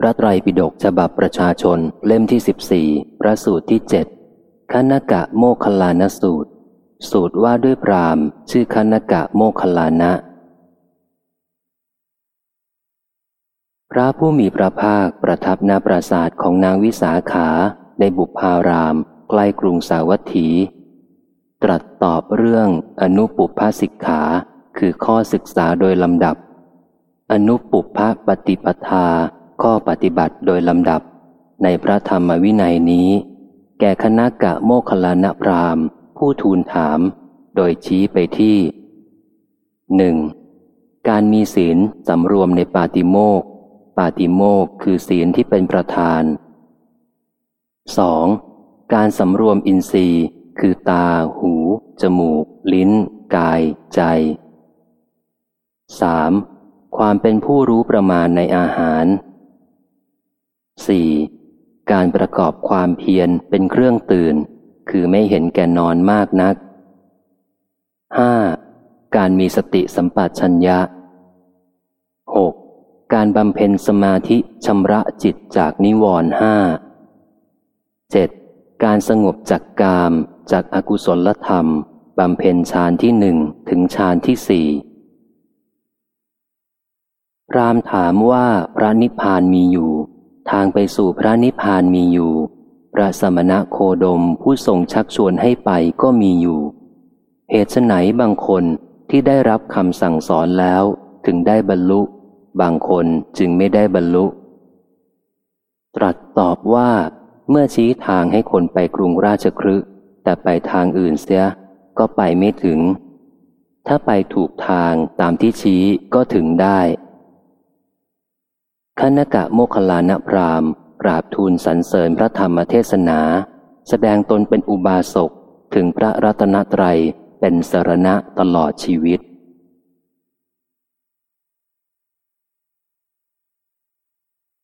พระไตรปิฎกฉบับประชาชนเล่มที่สิบสี่พระสูตรที่เจ็ดคณกะโมคลานสูตร สูตรว่าด้วยพรามชื่อคณกะโมคลานะ พระผู้มีพระภาคประทับนาปราศาสตร์ของนางวิสาขาในบุพาราม ใกล้กรุงสาวัตถี ตรัสตอบเรื่องอนุปุพพสิกขา คือข้อศึกษาโดยลำดับ อนุปุพพปฏิปทา ข้อปฏิบัติโดยลำดับ ในพระธรรมวินัยนี้ แก่คณะกะโมคลานะพรามผู้ทูลถาม โดยชี้ไปที่หนึ่งการมีศีลสำรวมในปาติโมกปาติโมกคือศีลที่เป็นประธาน 2. การสำรวมอินทรีย์คือตา หู จมูก ลิ้น กาย ใจ 3. ความเป็นผู้รู้ประมาณในอาหาร 4. การประกอบความเพียรเป็นเครื่องตื่น คือไม่เห็นแก่นอนมากนัก 5. การมีสติสัมปชัญญะ 6. การบำเพ็ญสมาธิชำระจิตจากนิวรณ์ห้า 7. การสงบจากกามจากอากุศลธรรมบำเพ็ญฌานที่หนึ่งถึงฌานที่สี่พรามถามว่าพระนิพพานมีอยู่ ทางไปสู่พระนิพพานมีอยู่ พระสมณะโคดมผู้ทรงชักชวนให้ไปก็มีอยู่ เหตุไหนบางคนที่ได้รับคำสั่งสอนแล้วถึงได้บรรลุ บางคนจึงไม่ได้บรรลุ ตรัสตอบว่าเมื่อชี้ทางให้คนไปกรุงราชครึแต่ไปทางอื่นเสีย ก็ไปไม่ถึง ถ้าไปถูกทางตามที่ชี้ก็ถึงได้ นกะโมคลานพรามปราบทูลสรรเสริญพระธรรมเทศนา แสดงตนเป็นอุบาสกถึงพระรัตนตรัยเป็นสรณะตลอดชีวิต